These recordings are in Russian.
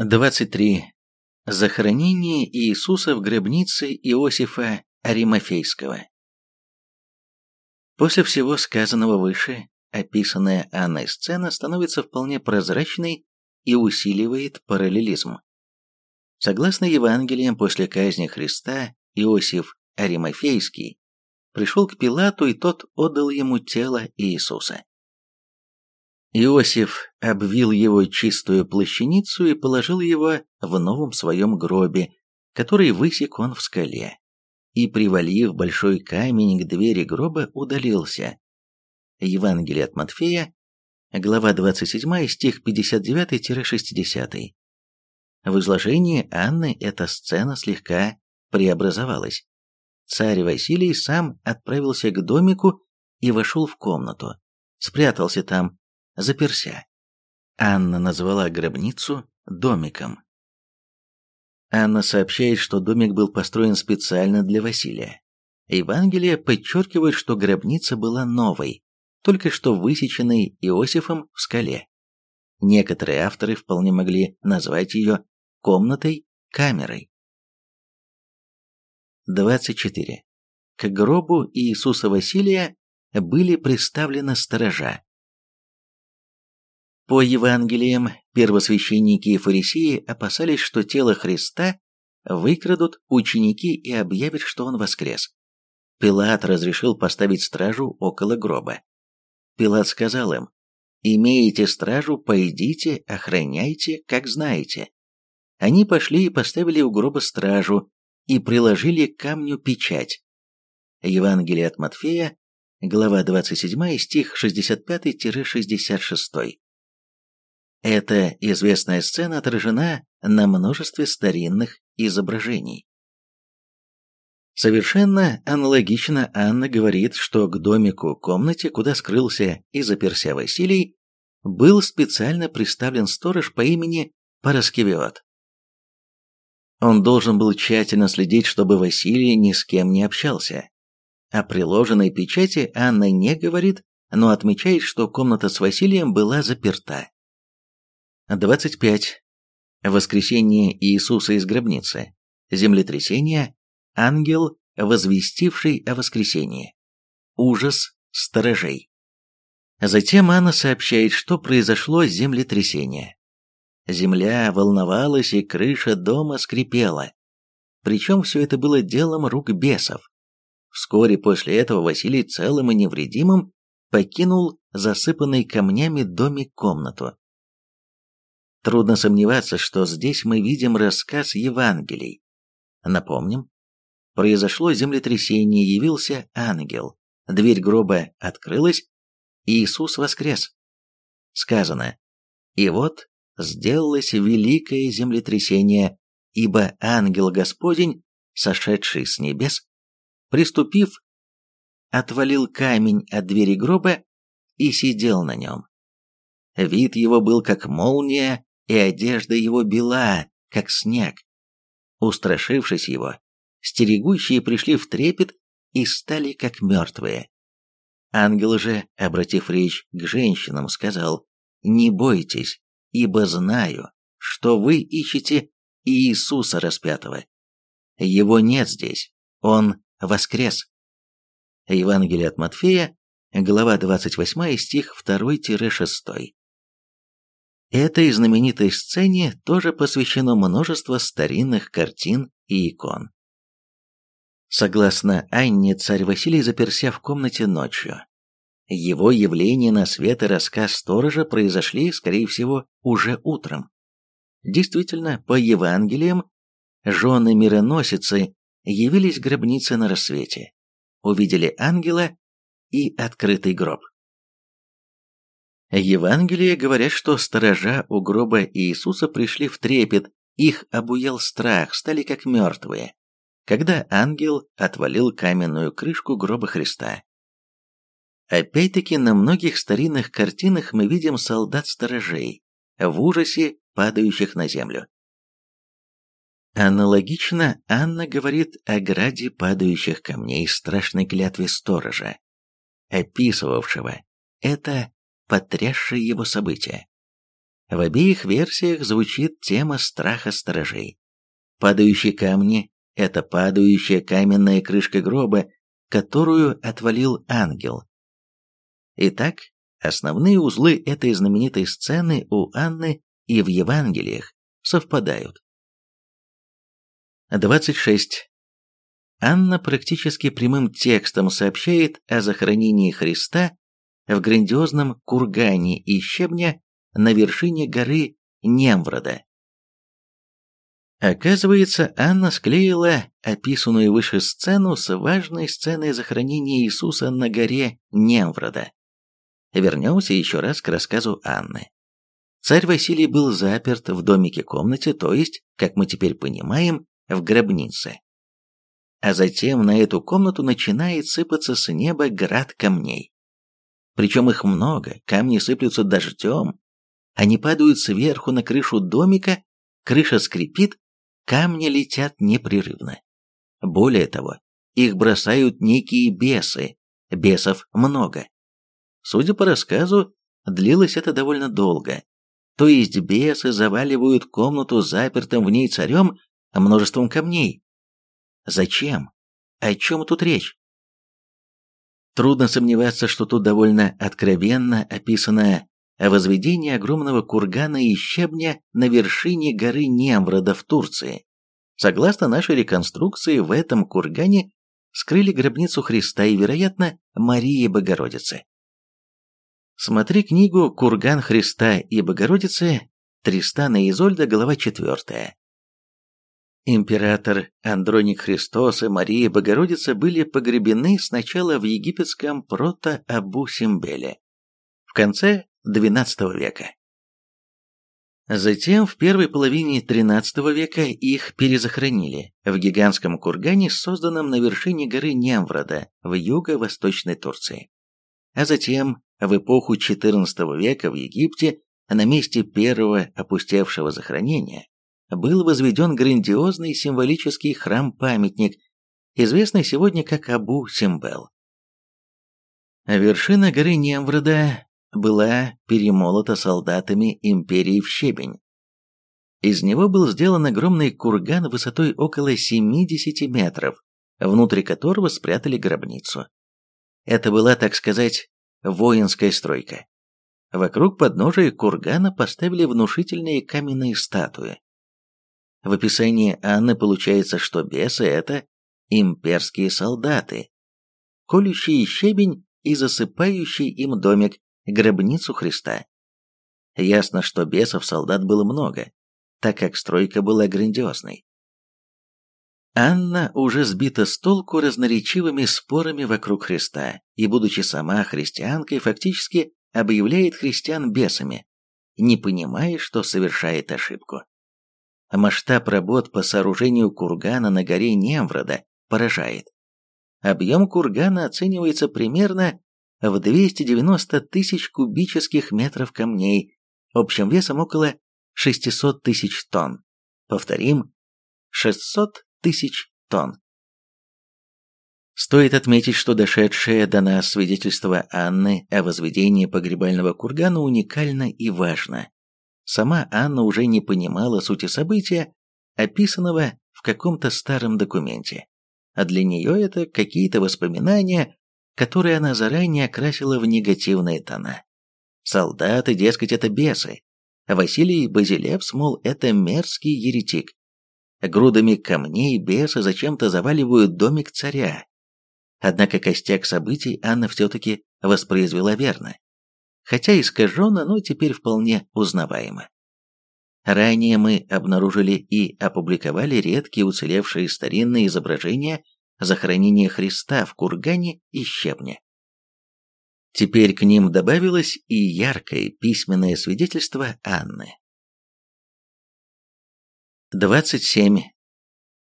23. Захоронение Иисуса в гробнице Иосифа Аримафейского. После всего сказанного выше, описанная Анной сцена становится вполне прозрачной и усиливает параллелизм. Согласно Евангелиям, после казни Христа Иосиф Аримафейский пришел к Пилату, и тот отдал ему тело Иисуса. Иосиф обвил его чистую плащаницу и положил его в новом своем гробе, который высек он в скале, и, привалив большой камень к двери гроба, удалился. Евангелие от Матфея, глава 27, стих 59-60. В изложении Анны эта сцена слегка преобразовалась. Царь Василий сам отправился к домику и вошел в комнату, спрятался там, заперся. Анна назвала гробницу домиком. Анна сообщает, что домик был построен специально для Василия. Евангелие подчеркивает, что гробница была новой, только что высеченной Иосифом в скале. Некоторые авторы вполне могли назвать ее комнатой-камерой. 24. К гробу Иисуса Василия были приставлены сторожа. По Евангелиям, первосвященники и фарисеи опасались, что тело Христа выкрадут ученики и объявят, что он воскрес. Пилат разрешил поставить стражу около гроба. Пилат сказал им, «Имеете стражу, пойдите, охраняйте, как знаете». Они пошли и поставили у гроба стражу и приложили к камню печать. Евангелие от Матфея, глава 27, стих 65-66. Эта известная сцена отражена на множестве старинных изображений. Совершенно аналогично Анна говорит, что к домику-комнате, куда скрылся и заперся Василий, был специально представлен сторож по имени Параскевиот. Он должен был тщательно следить, чтобы Василий ни с кем не общался. О приложенной печати Анна не говорит, но отмечает, что комната с Василием была заперта. 25. Воскресение Иисуса из гробницы. Землетрясение. Ангел, возвестивший о воскресении. Ужас сторожей. Затем Анна сообщает, что произошло землетрясение. Земля волновалась, и крыша дома скрипела. Причем все это было делом рук бесов. Вскоре после этого Василий целым и невредимым покинул засыпанный камнями домик комнату. Трудно сомневаться, что здесь мы видим рассказ Евангелий. Напомним, произошло землетрясение, явился ангел, дверь гроба открылась, и Иисус воскрес. Сказано, и вот сделалось великое землетрясение, ибо ангел Господень, сошедший с небес, приступив, отвалил камень от двери гроба и сидел на нем. Вид его был как молния, и одежда его бела, как снег. Устрашившись его, стерегущие пришли в трепет и стали как мертвые. Ангел же, обратив речь к женщинам, сказал, «Не бойтесь, ибо знаю, что вы ищете Иисуса распятого. Его нет здесь, Он воскрес». Евангелие от Матфея, глава 28, стих 2-6. Этой знаменитой сцене тоже посвящено множество старинных картин и икон. Согласно Анне, царь Василий заперся в комнате ночью. Его явление на свет и рассказ сторожа произошли, скорее всего, уже утром. Действительно, по Евангелиям, жены мироносицы явились гробнице на рассвете, увидели ангела и открытый гроб. Евангелие говорят, что сторожа у гроба Иисуса пришли в трепет, их обуял страх, стали как мертвые, когда ангел отвалил каменную крышку гроба Христа. Опять-таки на многих старинных картинах мы видим солдат-сторожей, в ужасе падающих на землю. Аналогично Анна говорит о граде падающих камней страшной клятве сторожа, описывавшего это потрясшее его событие. В обеих версиях звучит тема страха сторожей. Падающие камни – это падающая каменная крышка гроба, которую отвалил ангел. Итак, основные узлы этой знаменитой сцены у Анны и в Евангелиях совпадают. 26. Анна практически прямым текстом сообщает о захоронении Христа в грандиозном кургане из щебня на вершине горы Немврода. Оказывается, Анна склеила описанную выше сцену с важной сценой захоронения Иисуса на горе Немврода. Вернемся еще раз к рассказу Анны. Царь Василий был заперт в домике-комнате, то есть, как мы теперь понимаем, в гробнице. А затем на эту комнату начинает сыпаться с неба град камней. Причем их много, камни сыплются дождем, они падают сверху на крышу домика, крыша скрипит, камни летят непрерывно. Более того, их бросают некие бесы, бесов много. Судя по рассказу, длилось это довольно долго. То есть бесы заваливают комнату запертым в ней царем множеством камней. Зачем? О чем тут речь? Трудно сомневаться, что тут довольно откровенно описано возведение огромного кургана и щебня на вершине горы Немврода в Турции. Согласно нашей реконструкции, в этом кургане скрыли гробницу Христа и, вероятно, Марии Богородицы. Смотри книгу «Курган Христа и Богородицы» Тристана Изольда, глава 4. Император Андроник Христос и Мария Богородица были погребены сначала в египетском прото-Абу-Симбеле в конце XII века. Затем в первой половине XIII века их перезахоронили в гигантском кургане, созданном на вершине горы Нямврода в юго-восточной Турции. А затем, в эпоху XIV века в Египте, на месте первого опустевшего захоронения, был возведен грандиозный символический храм-памятник, известный сегодня как Абу-Симбел. Вершина горы Немврода была перемолота солдатами империи в щебень. Из него был сделан огромный курган высотой около 70 метров, внутри которого спрятали гробницу. Это была, так сказать, воинская стройка. Вокруг подножия кургана поставили внушительные каменные статуи. В описании Анны получается, что бесы – это имперские солдаты, колющие щебень и засыпающий им домик, гробницу Христа. Ясно, что бесов солдат было много, так как стройка была грандиозной. Анна уже сбита с толку разноречивыми спорами вокруг Христа и, будучи сама христианкой, фактически объявляет христиан бесами, не понимая, что совершает ошибку. Масштаб работ по сооружению кургана на горе Немврода поражает. Объем кургана оценивается примерно в 290 тысяч кубических метров камней, общим весом около 600 тысяч тонн. Повторим, 600 тысяч тонн. Стоит отметить, что дошедшее до нас свидетельство Анны о возведении погребального кургана уникально и важно. Сама Анна уже не понимала сути события, описанного в каком-то старом документе. А для нее это какие-то воспоминания, которые она заранее окрасила в негативные тона. Солдаты, дескать, это бесы. Василий Базилевс, мол, это мерзкий еретик. Грудами камней бесы зачем-то заваливают домик царя. Однако костяк событий Анна все-таки воспроизвела верно хотя искаженно, но теперь вполне узнаваемо. Ранее мы обнаружили и опубликовали редкие уцелевшие старинные изображения захоронения Христа в кургане и щебне. Теперь к ним добавилось и яркое письменное свидетельство Анны. 27.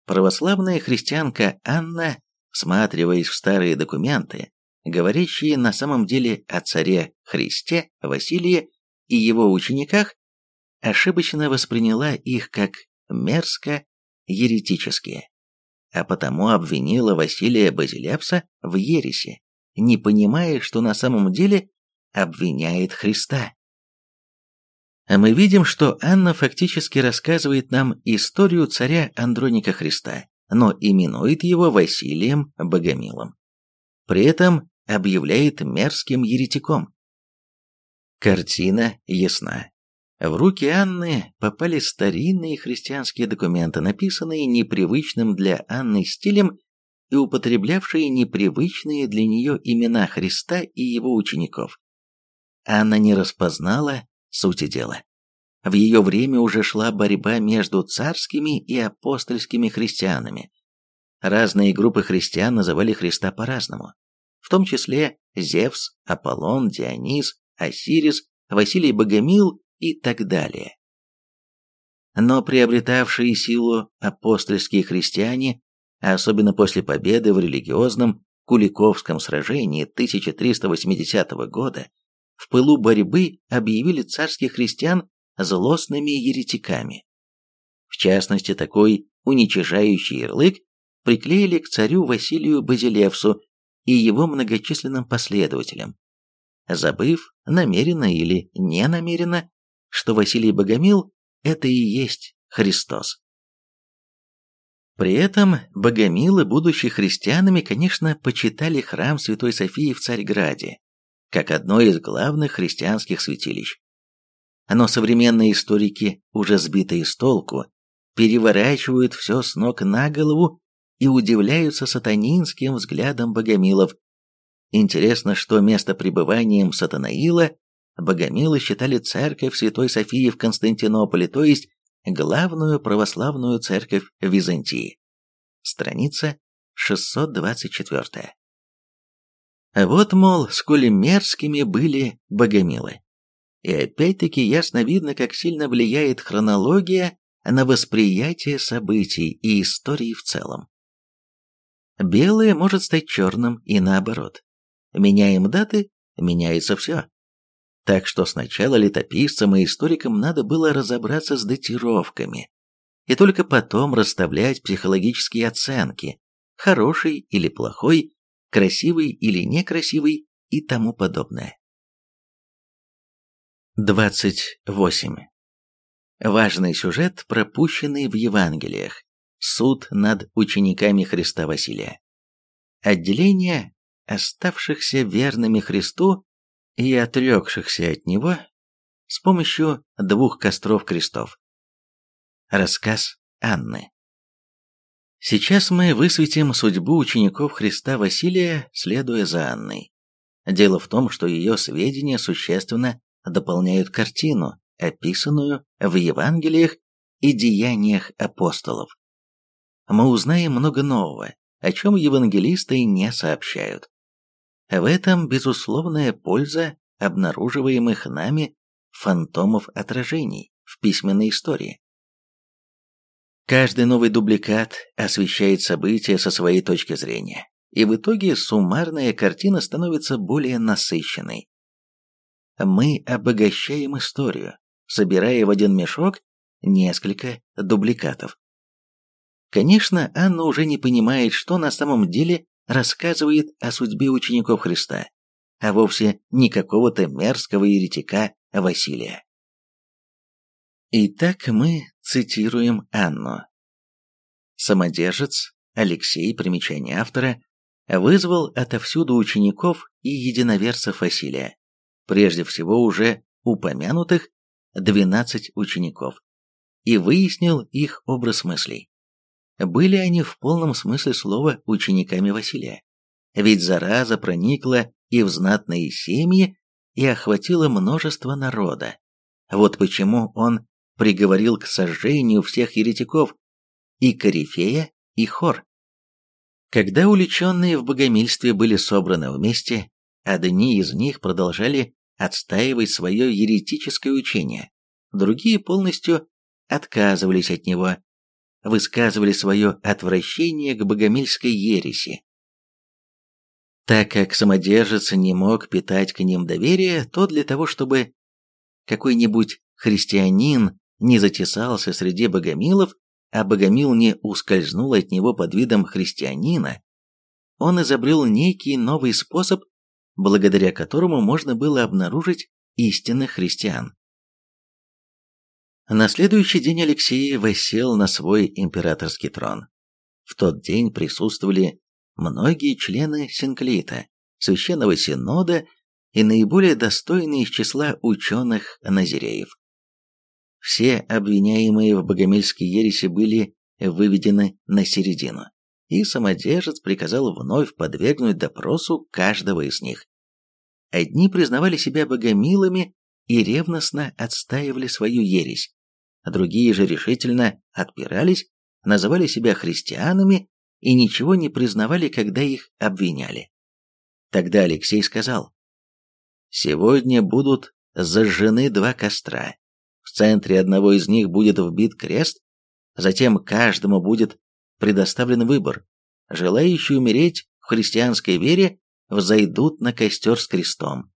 Православная христианка Анна, всматриваясь в старые документы, говорящие на самом деле о царе Христе, Василии и его учениках, ошибочно восприняла их как мерзко еретические, а потому обвинила Василия Базилевса в ереси, не понимая, что на самом деле обвиняет Христа. мы видим, что Анна фактически рассказывает нам историю царя Андроника Христа, но именует его Василием Богомилом. При этом объявляет мерзким еретиком. Картина ясна. В руки Анны попали старинные христианские документы, написанные непривычным для Анны стилем и употреблявшие непривычные для нее имена Христа и его учеников. Анна не распознала сути дела. В ее время уже шла борьба между царскими и апостольскими христианами. Разные группы христиан называли Христа по-разному, в том числе Зевс, Аполлон, Дионис, Осирис, Василий Богомил и так далее. Но приобретавшие силу апостольские христиане, особенно после победы в религиозном Куликовском сражении 1380 года, в пылу борьбы объявили царских христиан злостными еретиками. В частности, такой уничижающий ярлык приклеили к царю Василию Базилевсу и его многочисленным последователям, забыв, намеренно или не намеренно, что Василий Богомил – это и есть Христос. При этом богомилы, будучи христианами, конечно, почитали храм Святой Софии в Царьграде, как одно из главных христианских святилищ. Но современные историки, уже сбитые с толку, переворачивают все с ног на голову и удивляются сатанинским взглядом богомилов. Интересно, что место пребыванием Сатанаила богомилы считали церковь Святой Софии в Константинополе, то есть главную православную церковь Византии. Страница 624. Вот, мол, сколь мерзкими были богомилы. И опять-таки ясно видно, как сильно влияет хронология на восприятие событий и истории в целом. Белое может стать черным и наоборот. Меняем даты, меняется все. Так что сначала летописцам и историкам надо было разобраться с датировками, и только потом расставлять психологические оценки, хороший или плохой, красивый или некрасивый и тому подобное. 28. Важный сюжет, пропущенный в Евангелиях. Суд над учениками Христа Василия. Отделение оставшихся верными Христу и отрекшихся от Него с помощью двух костров крестов. Рассказ Анны. Сейчас мы высветим судьбу учеников Христа Василия, следуя за Анной. Дело в том, что ее сведения существенно дополняют картину, описанную в Евангелиях и деяниях апостолов. Мы узнаем много нового, о чем евангелисты не сообщают. В этом безусловная польза обнаруживаемых нами фантомов отражений в письменной истории. Каждый новый дубликат освещает события со своей точки зрения, и в итоге суммарная картина становится более насыщенной. Мы обогащаем историю, собирая в один мешок несколько дубликатов. Конечно, Анна уже не понимает, что на самом деле рассказывает о судьбе учеников Христа, а вовсе не какого-то мерзкого еретика Василия. Итак, мы цитируем Анну. Самодержец Алексей, примечание автора, вызвал отовсюду учеников и единоверцев Василия, прежде всего уже упомянутых 12 учеников, и выяснил их образ мыслей. Были они в полном смысле слова учениками Василия, ведь зараза проникла и в знатные семьи и охватила множество народа. Вот почему он приговорил к сожжению всех еретиков, и Корифея, и Хор. Когда уличенные в богомильстве были собраны вместе, одни из них продолжали отстаивать свое еретическое учение, другие полностью отказывались от него, высказывали свое отвращение к богомильской ереси. Так как самодержец не мог питать к ним доверие, то для того, чтобы какой-нибудь христианин не затесался среди богомилов, а богомил не ускользнул от него под видом христианина, он изобрел некий новый способ, благодаря которому можно было обнаружить истинных христиан. На следующий день Алексей восел на свой императорский трон. В тот день присутствовали многие члены Синклита, Священного Синода и наиболее достойные из числа ученых-назиреев. Все обвиняемые в богомильской ереси были выведены на середину, и самодержец приказал вновь подвергнуть допросу каждого из них. Одни признавали себя богомилами и ревностно отстаивали свою ересь, другие же решительно отпирались, называли себя христианами и ничего не признавали, когда их обвиняли. Тогда Алексей сказал, «Сегодня будут зажжены два костра. В центре одного из них будет вбит крест, затем каждому будет предоставлен выбор. Желающие умереть в христианской вере взойдут на костер с крестом,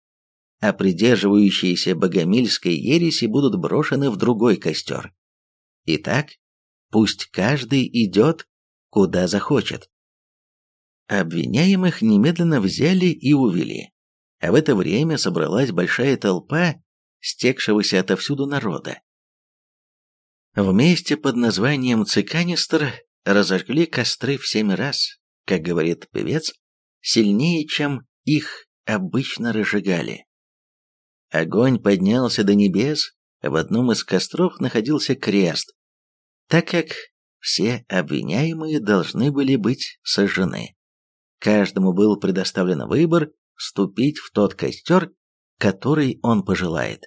а придерживающиеся богомильской ереси будут брошены в другой костер. Итак, пусть каждый идет, куда захочет. Обвиняемых немедленно взяли и увели. А в это время собралась большая толпа стекшегося отовсюду народа. Вместе под названием Циканистр разожгли костры в семь раз, как говорит певец, сильнее, чем их обычно разжигали. Огонь поднялся до небес, в одном из костров находился крест, так как все обвиняемые должны были быть сожжены. Каждому был предоставлен выбор вступить в тот костер, который он пожелает.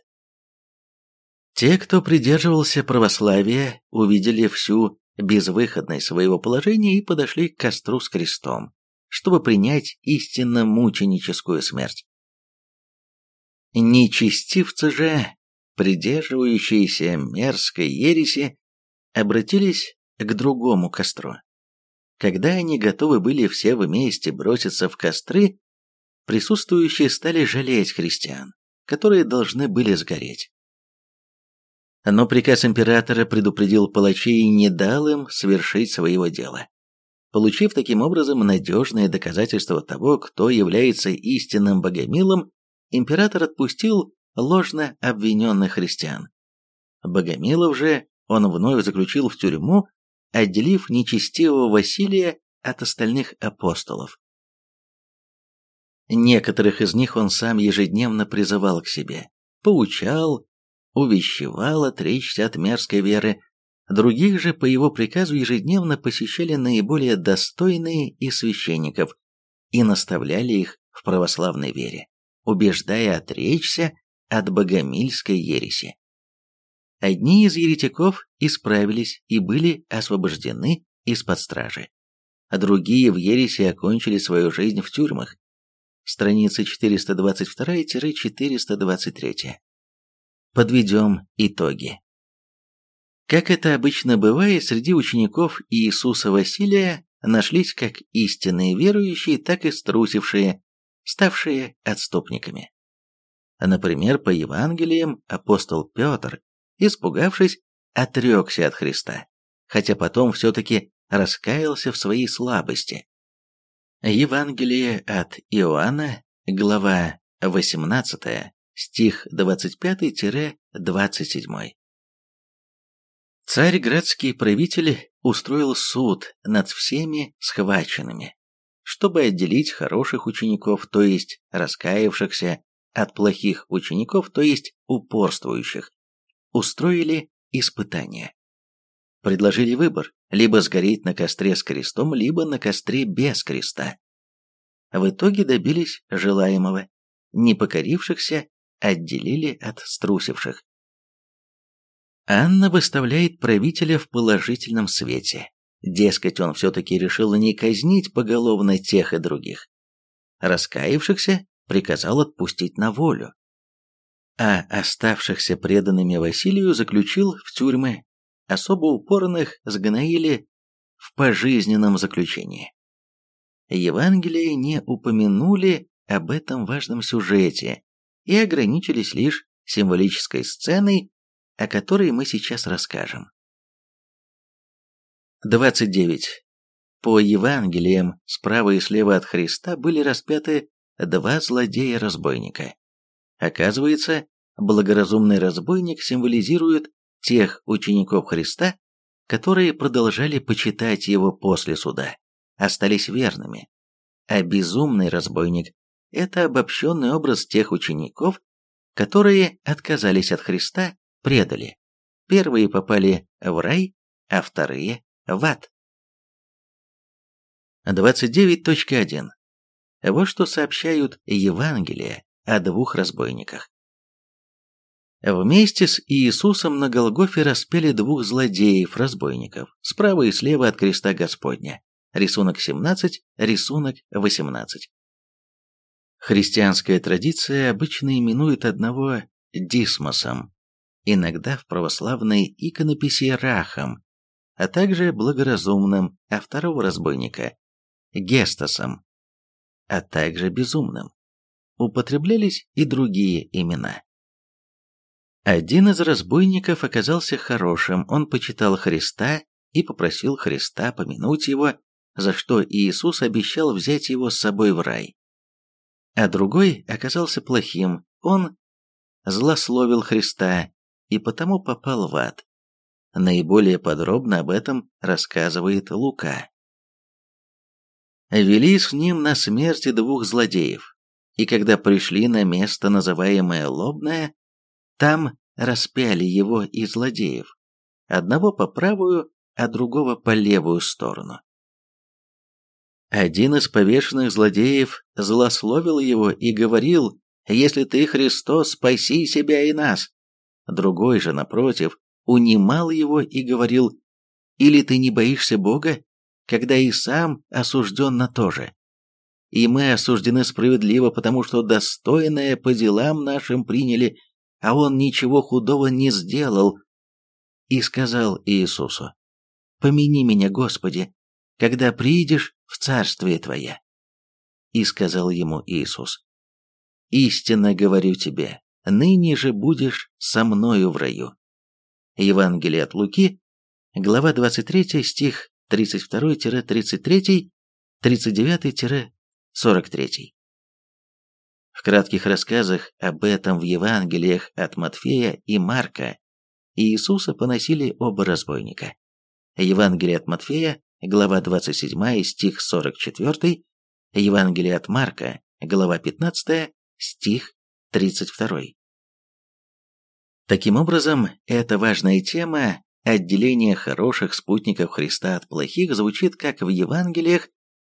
Те, кто придерживался православия, увидели всю безвыходность своего положения и подошли к костру с крестом, чтобы принять истинно мученическую смерть. Нечестивцы же, придерживающиеся мерзкой ереси, обратились к другому костру. Когда они готовы были все вместе броситься в костры, присутствующие стали жалеть христиан, которые должны были сгореть. Но приказ императора предупредил палачей и не дал им совершить своего дела. Получив таким образом надежное доказательство того, кто является истинным богомилом, император отпустил ложно обвиненных христиан. Богомилов же он вновь заключил в тюрьму, отделив нечестивого Василия от остальных апостолов. Некоторых из них он сам ежедневно призывал к себе, поучал, увещевал отречься от мерзкой веры, других же по его приказу ежедневно посещали наиболее достойные из священников и наставляли их в православной вере, убеждая отречься от богомильской ереси. Одни из еретиков исправились и были освобождены из-под стражи, а другие в ереси окончили свою жизнь в тюрьмах. Страницы 422-423. Подведем итоги. Как это обычно бывает, среди учеников Иисуса Василия нашлись как истинные верующие, так и струсившие, ставшие отступниками. Например, по Евангелиям апостол Петр испугавшись, отрекся от Христа, хотя потом все-таки раскаялся в своей слабости. Евангелие от Иоанна, глава 18, стих 25-27. Царь-градский правитель устроил суд над всеми схваченными, чтобы отделить хороших учеников, то есть раскаявшихся, от плохих учеников, то есть упорствующих устроили испытание. Предложили выбор – либо сгореть на костре с крестом, либо на костре без креста. В итоге добились желаемого. Непокорившихся отделили от струсивших. Анна выставляет правителя в положительном свете. Дескать, он все-таки решил не казнить поголовно тех и других. Раскаявшихся приказал отпустить на волю а оставшихся преданными Василию заключил в тюрьмы, особо упорных сгноили в пожизненном заключении. Евангелие не упомянули об этом важном сюжете и ограничились лишь символической сценой, о которой мы сейчас расскажем. 29. По Евангелиям справа и слева от Христа были распяты два злодея-разбойника. Оказывается, благоразумный разбойник символизирует тех учеников Христа, которые продолжали почитать его после суда, остались верными. А безумный разбойник – это обобщенный образ тех учеников, которые отказались от Христа, предали. Первые попали в рай, а вторые – в ад. 29.1. Вот что сообщают Евангелия о двух разбойниках. Вместе с Иисусом на Голгофе распяли двух злодеев-разбойников, справа и слева от креста Господня. Рисунок 17, рисунок 18. Христианская традиция обычно именует одного Дисмосом, иногда в православной иконописи Рахом, а также благоразумным, а второго разбойника – Гестасом, а также безумным. Употреблялись и другие имена. Один из разбойников оказался хорошим, он почитал Христа и попросил Христа помянуть его, за что Иисус обещал взять его с собой в рай. А другой оказался плохим, он злословил Христа и потому попал в ад. Наиболее подробно об этом рассказывает Лука. Вели с ним на смерти двух злодеев, и когда пришли на место, называемое Лобное, там распяли его и злодеев, одного по правую, а другого по левую сторону. Один из повешенных злодеев злословил его и говорил, «Если ты, Христос, спаси себя и нас». Другой же, напротив, унимал его и говорил, «Или ты не боишься Бога, когда и сам осужден на то же?» И мы осуждены справедливо, потому что достойное по делам нашим приняли, а он ничего худого не сделал. И сказал Иисусу, «Помяни меня, Господи, когда приидешь в Царствие Твое». И сказал ему Иисус, «Истинно говорю тебе, ныне же будешь со мною в раю». Евангелие от Луки, глава 23, стих 32-33, 39-43. В кратких рассказах об этом в Евангелиях от Матфея и Марка Иисуса поносили оба разбойника. Евангелие от Матфея, глава 27, стих 44, Евангелие от Марка, глава 15, стих 32. Таким образом, эта важная тема отделения хороших спутников Христа от плохих звучит как в Евангелиях,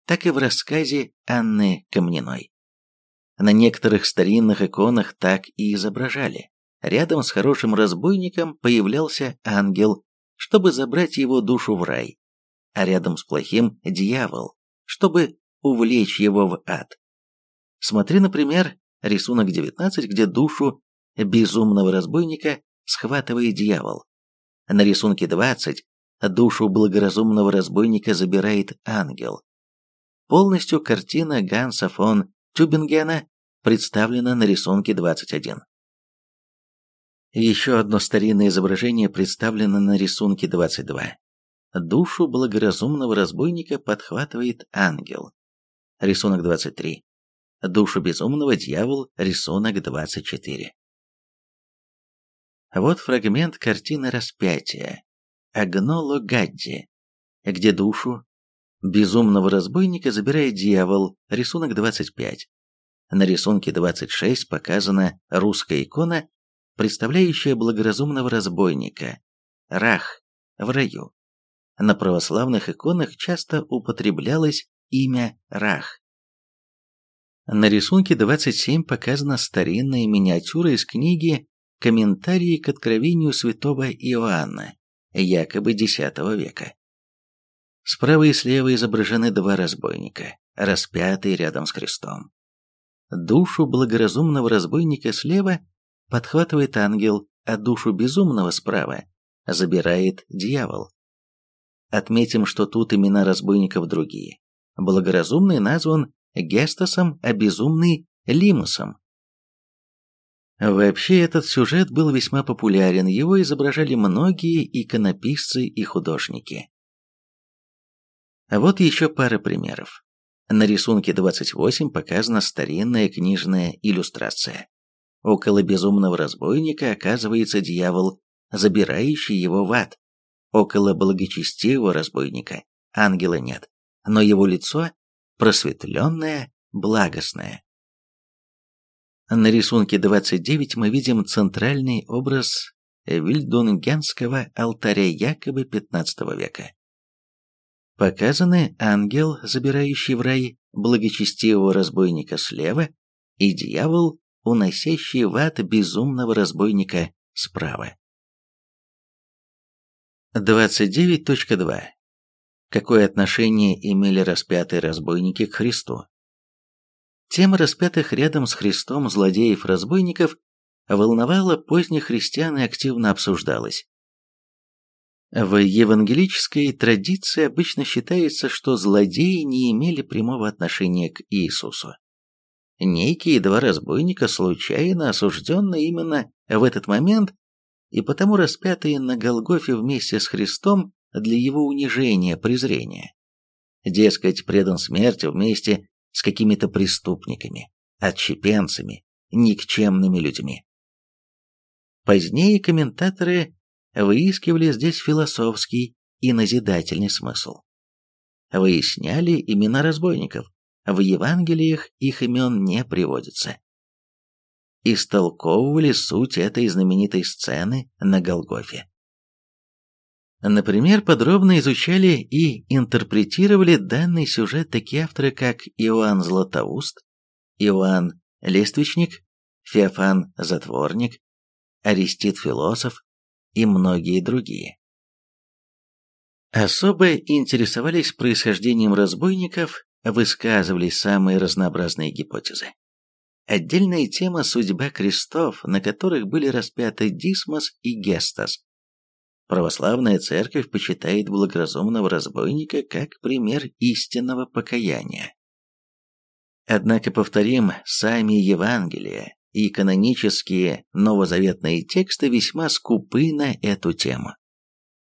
так и в рассказе Анны Камниной. На некоторых старинных иконах так и изображали. Рядом с хорошим разбойником появлялся ангел, чтобы забрать его душу в рай, а рядом с плохим – дьявол, чтобы увлечь его в ад. Смотри, например, рисунок 19, где душу безумного разбойника схватывает дьявол. На рисунке 20 душу благоразумного разбойника забирает ангел. Полностью картина Ганса фон Тюбингена представлена на рисунке 21. Еще одно старинное изображение представлено на рисунке 22. Душу благоразумного разбойника подхватывает ангел. Рисунок 23. Душу безумного дьявол. Рисунок 24. Вот фрагмент картины распятия. Агноло Гадди, где душу безумного разбойника забирает дьявол. Рисунок 25. На рисунке 26 показана русская икона, представляющая благоразумного разбойника, Рах, в раю. На православных иконах часто употреблялось имя Рах. На рисунке 27 показана старинная миниатюра из книги «Комментарии к откровению святого Иоанна», якобы X века. Справа и слева изображены два разбойника, распятые рядом с крестом. Душу благоразумного разбойника слева подхватывает ангел, а душу безумного справа забирает дьявол. Отметим, что тут имена разбойников другие. Благоразумный назван Гестасом, а безумный – Лимусом. Вообще этот сюжет был весьма популярен, его изображали многие иконописцы и художники. Вот еще пара примеров. На рисунке 28 показана старинная книжная иллюстрация. Около безумного разбойника оказывается дьявол, забирающий его в ад. Около благочестивого разбойника ангела нет, но его лицо просветленное, благостное. На рисунке 29 мы видим центральный образ вильдунгенского алтаря якобы XV века. Показаны ангел, забирающий в рай благочестивого разбойника слева, и дьявол, уносящий в ад безумного разбойника справа. 29.2. Какое отношение имели распятые разбойники к Христу? Тема распятых рядом с Христом злодеев-разбойников волновала поздних христиан и активно обсуждалась. В евангелической традиции обычно считается, что злодеи не имели прямого отношения к Иисусу. Некие два разбойника, случайно осужденные именно в этот момент, и потому распятые на Голгофе вместе с Христом для его унижения, презрения. Дескать, предан смерти вместе с какими-то преступниками, отщепенцами, никчемными людьми. Позднее комментаторы выискивали здесь философский и назидательный смысл. Выясняли имена разбойников, в Евангелиях их имен не приводится. Истолковывали суть этой знаменитой сцены на Голгофе. Например, подробно изучали и интерпретировали данный сюжет такие авторы, как Иоанн Златоуст, Иоанн Лествичник, Феофан Затворник, Аристид Философ и многие другие. Особо интересовались происхождением разбойников, высказывали самые разнообразные гипотезы. Отдельная тема – судьба крестов, на которых были распяты Дисмос и Гестас. Православная церковь почитает благоразумного разбойника как пример истинного покаяния. Однако, повторим, сами Евангелия и канонические новозаветные тексты весьма скупы на эту тему.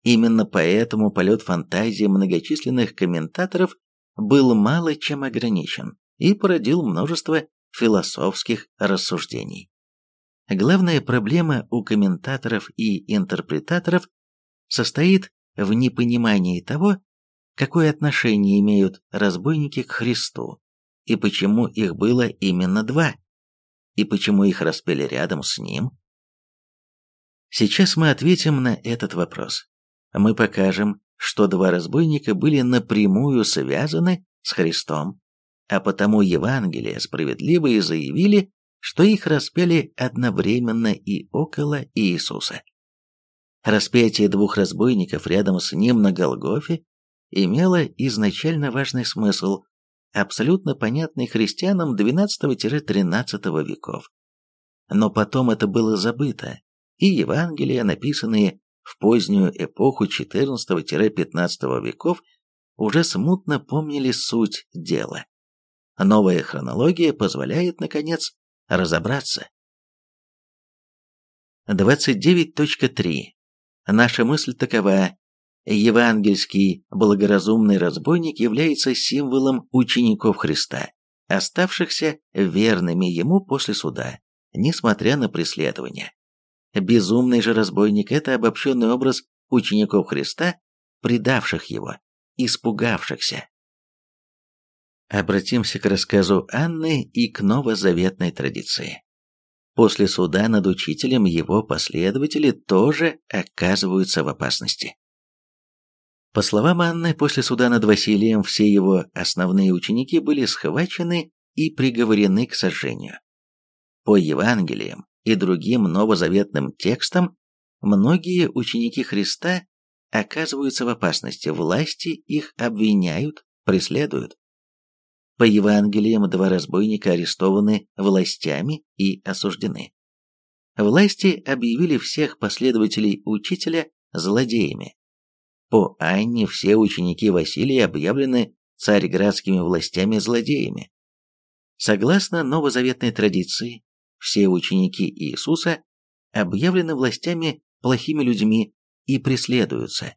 Именно поэтому полет фантазии многочисленных комментаторов был мало чем ограничен и породил множество философских рассуждений. Главная проблема у комментаторов и интерпретаторов состоит в непонимании того, какое отношение имеют разбойники к Христу, и почему их было именно два, и почему их распяли рядом с Ним. Сейчас мы ответим на этот вопрос. Мы покажем, что два разбойника были напрямую связаны с Христом, а потому Евангелие справедливо и заявили, что их распяли одновременно и около Иисуса. Распятие двух разбойников рядом с ним на Голгофе имело изначально важный смысл, абсолютно понятный христианам XII-XIII веков. Но потом это было забыто, и Евангелия, написанные в позднюю эпоху XIV-XV веков, уже смутно помнили суть дела. Новая хронология позволяет, наконец, разобраться. 29.3. Наша мысль такова. Евангельский благоразумный разбойник является символом учеников Христа, оставшихся верными ему после суда, несмотря на преследование. Безумный же разбойник – это обобщенный образ учеников Христа, предавших его, испугавшихся. Обратимся к рассказу Анны и к новозаветной традиции. После суда над учителем его последователи тоже оказываются в опасности. По словам Анны, после суда над Василием все его основные ученики были схвачены и приговорены к сожжению. По Евангелиям и другим новозаветным текстам многие ученики Христа оказываются в опасности, власти их обвиняют, преследуют. По Евангелиям два разбойника арестованы властями и осуждены. Власти объявили всех последователей учителя злодеями. По Анне все ученики Василия объявлены царьградскими властями злодеями. Согласно новозаветной традиции, все ученики Иисуса объявлены властями плохими людьми и преследуются.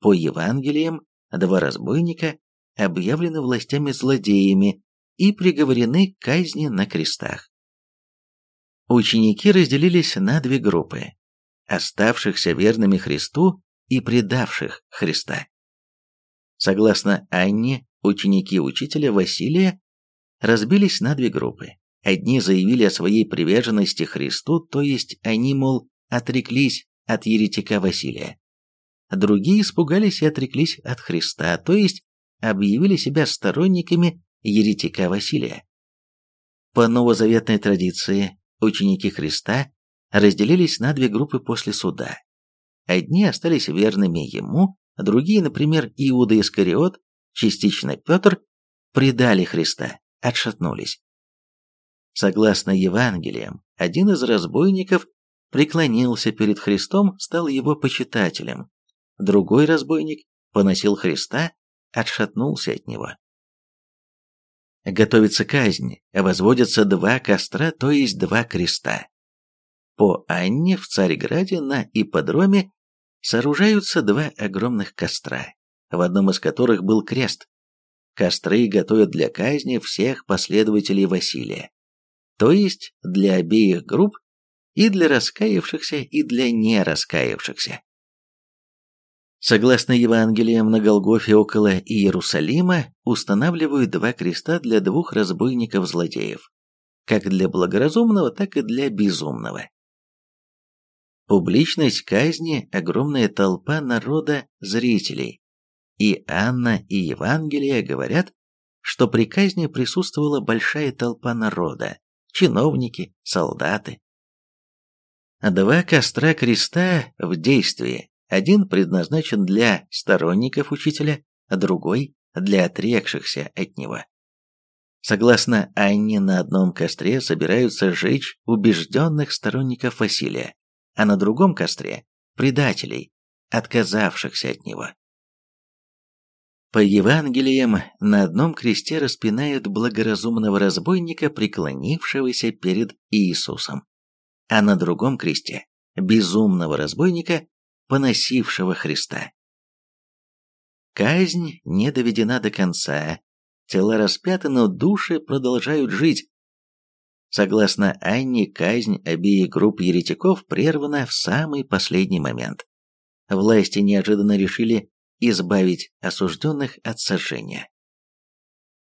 По Евангелиям два разбойника объявлены властями злодеями и приговорены к казни на крестах. Ученики разделились на две группы. оставшихся верными Христу и предавших Христа. Согласно Анне, ученики учителя Василия разбились на две группы. Одни заявили о своей приверженности Христу, то есть они, мол, отреклись от еретика Василия. Другие испугались и отреклись от Христа, то есть объявили себя сторонниками еретика Василия. По новозаветной традиции ученики Христа разделились на две группы после суда. Одни остались верными ему, другие, например, Иуда Искариот, частично Петр, предали Христа, отшатнулись. Согласно Евангелиям, один из разбойников преклонился перед Христом, стал его почитателем. Другой разбойник поносил Христа, отшатнулся от него. Готовится казнь, возводятся два костра, то есть два креста. По Анне в Царьграде на ипподроме сооружаются два огромных костра, в одном из которых был крест. Костры готовят для казни всех последователей Василия, то есть для обеих групп, и для раскаявшихся, и для не раскаявшихся. Согласно Евангелиям, на Голгофе около Иерусалима устанавливают два креста для двух разбойников-злодеев, как для благоразумного, так и для безумного. Публичность казни – огромная толпа народа зрителей. И Анна, и Евангелие говорят, что при казни присутствовала большая толпа народа, чиновники, солдаты. Два костра креста в действии один предназначен для сторонников учителя, а другой – для отрекшихся от него. Согласно Анне, на одном костре собираются сжечь убежденных сторонников Василия, а на другом костре – предателей, отказавшихся от него. По Евангелиям на одном кресте распинают благоразумного разбойника, преклонившегося перед Иисусом, а на другом кресте – безумного разбойника, поносившего Христа. Казнь не доведена до конца, тела распяты, но души продолжают жить. Согласно Анне, казнь обеих групп еретиков прервана в самый последний момент. Власти неожиданно решили избавить осужденных от сожжения.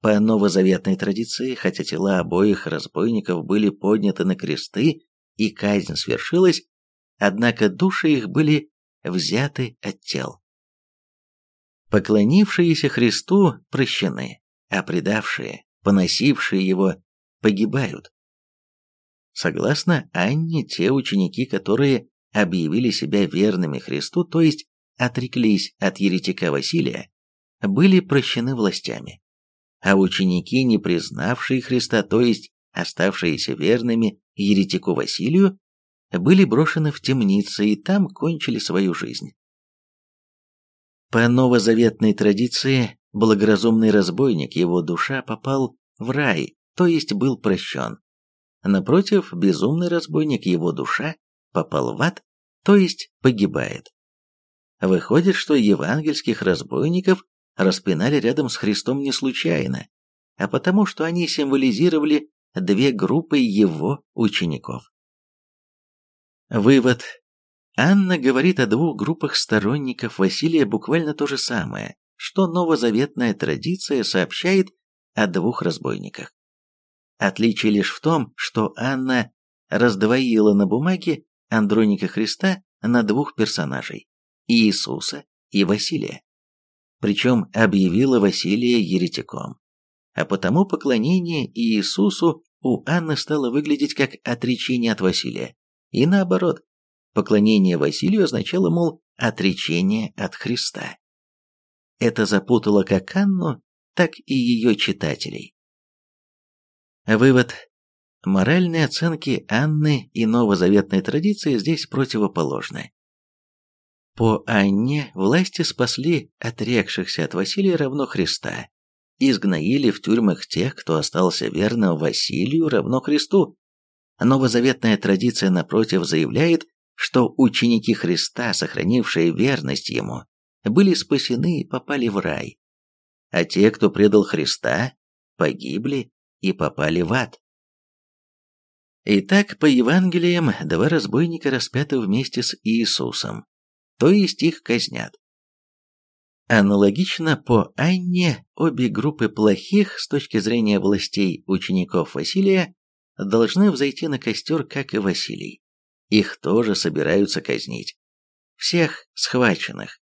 По новозаветной традиции, хотя тела обоих разбойников были подняты на кресты и казнь свершилась, однако души их были взяты от тел. Поклонившиеся Христу прощены, а предавшие, поносившие его, погибают. Согласно Анне, те ученики, которые объявили себя верными Христу, то есть отреклись от еретика Василия, были прощены властями. А ученики, не признавшие Христа, то есть оставшиеся верными еретику Василию, были брошены в темницы и там кончили свою жизнь. По новозаветной традиции, благоразумный разбойник, его душа попал в рай, то есть был прощен. Напротив, безумный разбойник, его душа попал в ад, то есть погибает. Выходит, что евангельских разбойников распинали рядом с Христом не случайно, а потому что они символизировали две группы его учеников. Вывод. Анна говорит о двух группах сторонников Василия буквально то же самое, что новозаветная традиция сообщает о двух разбойниках. Отличие лишь в том, что Анна раздвоила на бумаге Андроника Христа на двух персонажей – Иисуса и Василия. Причем объявила Василия еретиком. А потому поклонение Иисусу у Анны стало выглядеть как отречение от Василия. И наоборот, поклонение Василию означало, мол, отречение от Христа. Это запутало как Анну, так и ее читателей. Вывод. Моральные оценки Анны и новозаветной традиции здесь противоположны. По Анне власти спасли отрекшихся от Василия равно Христа, изгноили в тюрьмах тех, кто остался верным Василию равно Христу, Новозаветная традиция, напротив, заявляет, что ученики Христа, сохранившие верность Ему, были спасены и попали в рай, а те, кто предал Христа, погибли и попали в ад. Итак, по Евангелиям два разбойника распяты вместе с Иисусом, то есть их казнят. Аналогично по Анне обе группы плохих с точки зрения властей учеников Василия должны взойти на костер, как и Василий. Их тоже собираются казнить. Всех схваченных.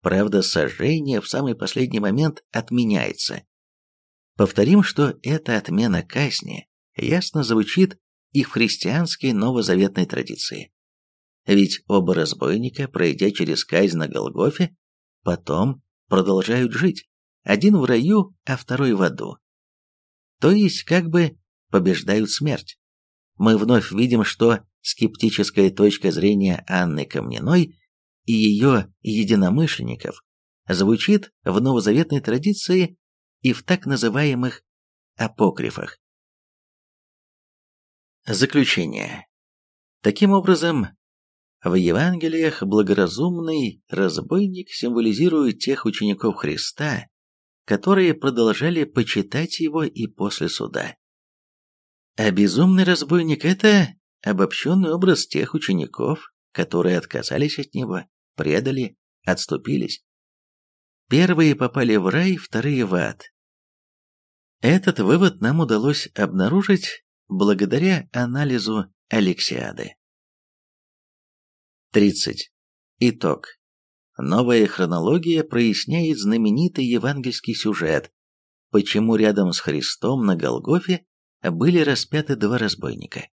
Правда, сожжение в самый последний момент отменяется. Повторим, что эта отмена казни ясно звучит и в христианской новозаветной традиции. Ведь оба разбойника, пройдя через казнь на Голгофе, потом продолжают жить, один в раю, а второй в аду. То есть как бы побеждают смерть. Мы вновь видим, что скептическая точка зрения Анны Камниной и ее единомышленников звучит в новозаветной традиции и в так называемых апокрифах. Заключение. Таким образом, в Евангелиях благоразумный разбойник символизирует тех учеников Христа, которые продолжали почитать его и после суда. А безумный разбойник – это обобщенный образ тех учеников, которые отказались от него, предали, отступились. Первые попали в рай, вторые в ад. Этот вывод нам удалось обнаружить благодаря анализу Алексиады. 30. Итог. Новая хронология проясняет знаменитый евангельский сюжет, почему рядом с Христом на Голгофе были распяты два разбойника.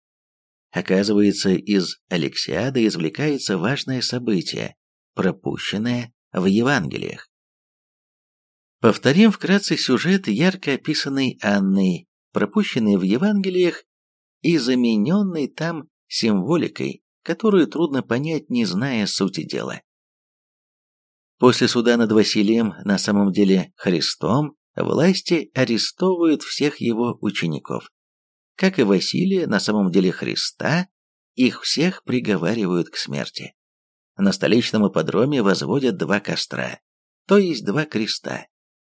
Оказывается, из Алексиады извлекается важное событие, пропущенное в Евангелиях. Повторим вкратце сюжет, ярко описанный Анной, пропущенный в Евангелиях и замененный там символикой, которую трудно понять, не зная сути дела. После суда над Василием, на самом деле Христом, власти арестовывают всех его учеников. Как и Василия, на самом деле Христа, их всех приговаривают к смерти. На столичном ипподроме возводят два костра, то есть два креста.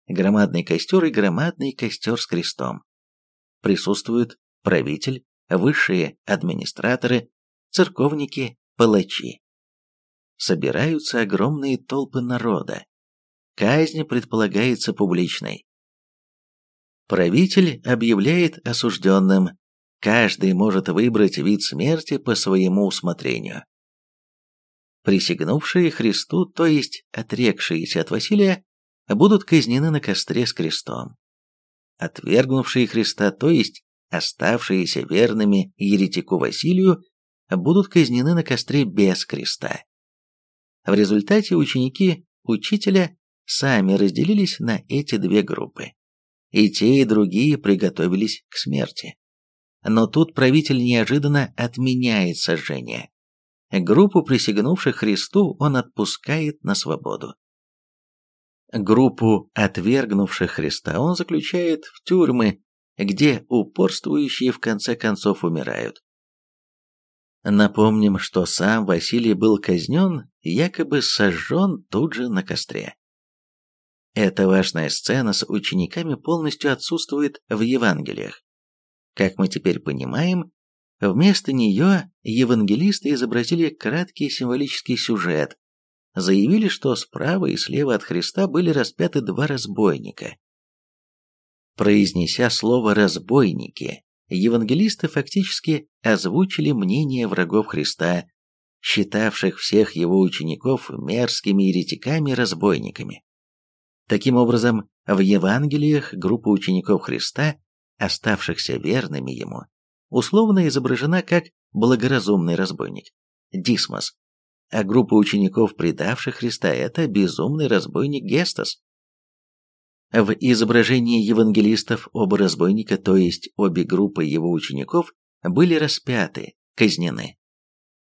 Громадный костер и громадный костер с крестом. Присутствуют правитель, высшие администраторы, церковники, палачи. Собираются огромные толпы народа. Казнь предполагается публичной. Правитель объявляет осужденным, каждый может выбрать вид смерти по своему усмотрению. Присягнувшие Христу, то есть отрекшиеся от Василия, будут казнены на костре с крестом. Отвергнувшие Христа, то есть оставшиеся верными еретику Василию, будут казнены на костре без креста. В результате ученики учителя сами разделились на эти две группы. И те, и другие приготовились к смерти. Но тут правитель неожиданно отменяет сожжение. Группу присягнувших Христу он отпускает на свободу. Группу отвергнувших Христа он заключает в тюрьмы, где упорствующие в конце концов умирают. Напомним, что сам Василий был казнен, якобы сожжен тут же на костре. Эта важная сцена с учениками полностью отсутствует в Евангелиях. Как мы теперь понимаем, вместо нее евангелисты изобразили краткий символический сюжет, заявили, что справа и слева от Христа были распяты два разбойника. Произнеся слово «разбойники», евангелисты фактически озвучили мнение врагов Христа, считавших всех его учеников мерзкими еретиками-разбойниками. Таким образом, в Евангелиях группа учеников Христа, оставшихся верными ему, условно изображена как благоразумный разбойник, Дисмос, а группа учеников, предавших Христа, это безумный разбойник Гестас. В изображении евангелистов оба разбойника, то есть обе группы его учеников, были распяты, казнены.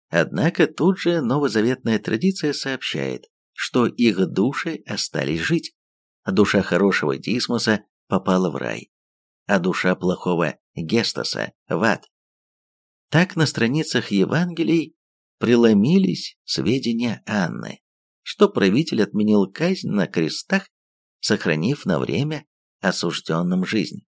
Однако тут же новозаветная традиция сообщает, что их души остались жить. Душа хорошего Дисмоса попала в рай, а душа плохого Гестаса в ад. Так на страницах Евангелий преломились сведения Анны, что правитель отменил казнь на крестах сохранив на время осужденным жизнь.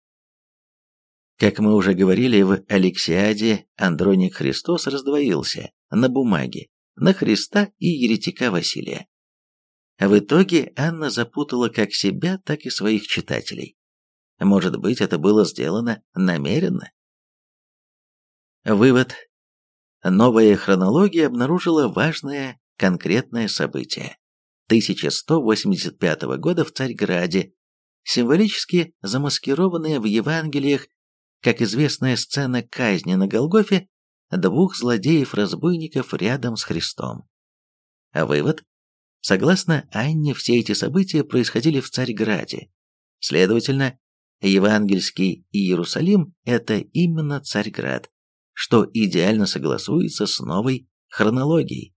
Как мы уже говорили, в Алексиаде Андроник Христос раздвоился на бумаге на Христа и еретика Василия. В итоге Анна запутала как себя, так и своих читателей. Может быть, это было сделано намеренно? Вывод. Новая хронология обнаружила важное конкретное событие. 1185 года в Царьграде, символически замаскированное в Евангелиях как известная сцена казни на Голгофе двух злодеев-разбойников рядом с Христом. А вывод? Согласно Анне, все эти события происходили в Царьграде. Следовательно, евангельский Иерусалим – это именно Царьград, что идеально согласуется с новой хронологией.